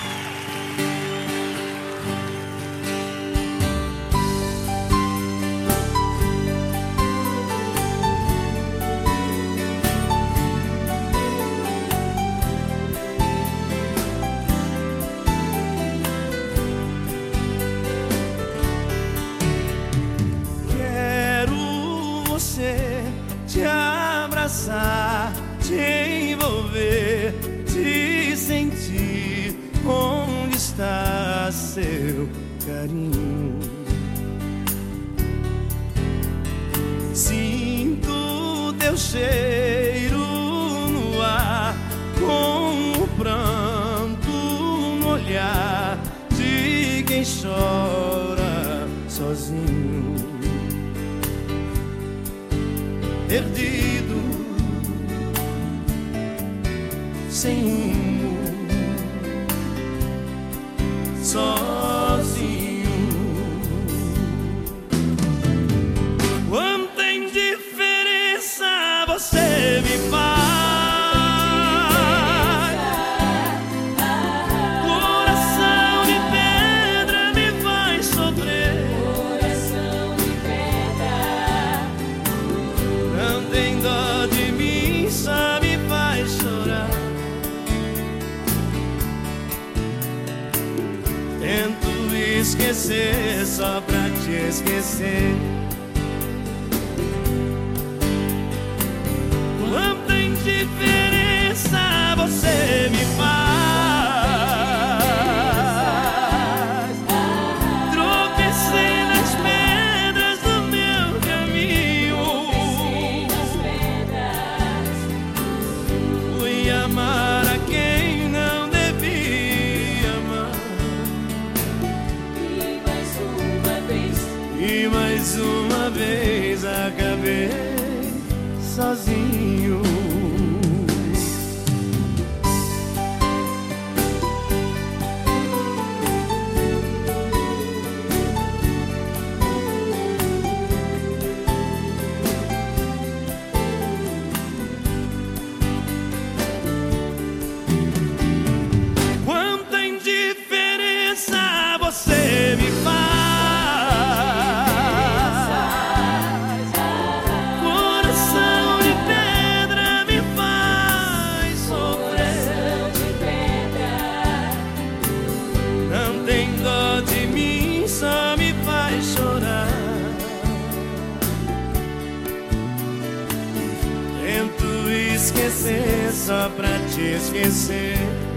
Yeah. carinho. Sinto teu cheiro no ar, com o pranto no olhar de quem chora sozinho. Perdido, sem rumo, só. esquecer, só pra te esquecer. Quanta indiferença você me faz. sozinho. esquecer só pra te esquecer.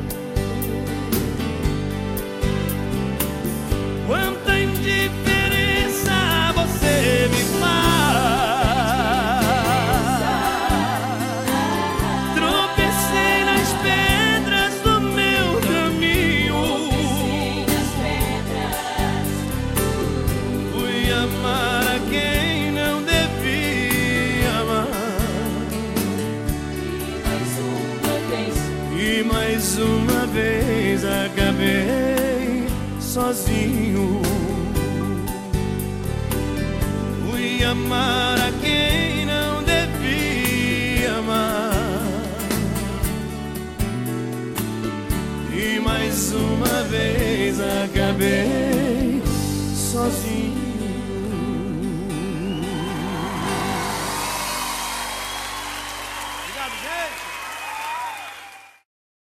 sozinho. Fui amar a quem não devia amar. E mais uma vez acabei sozinho.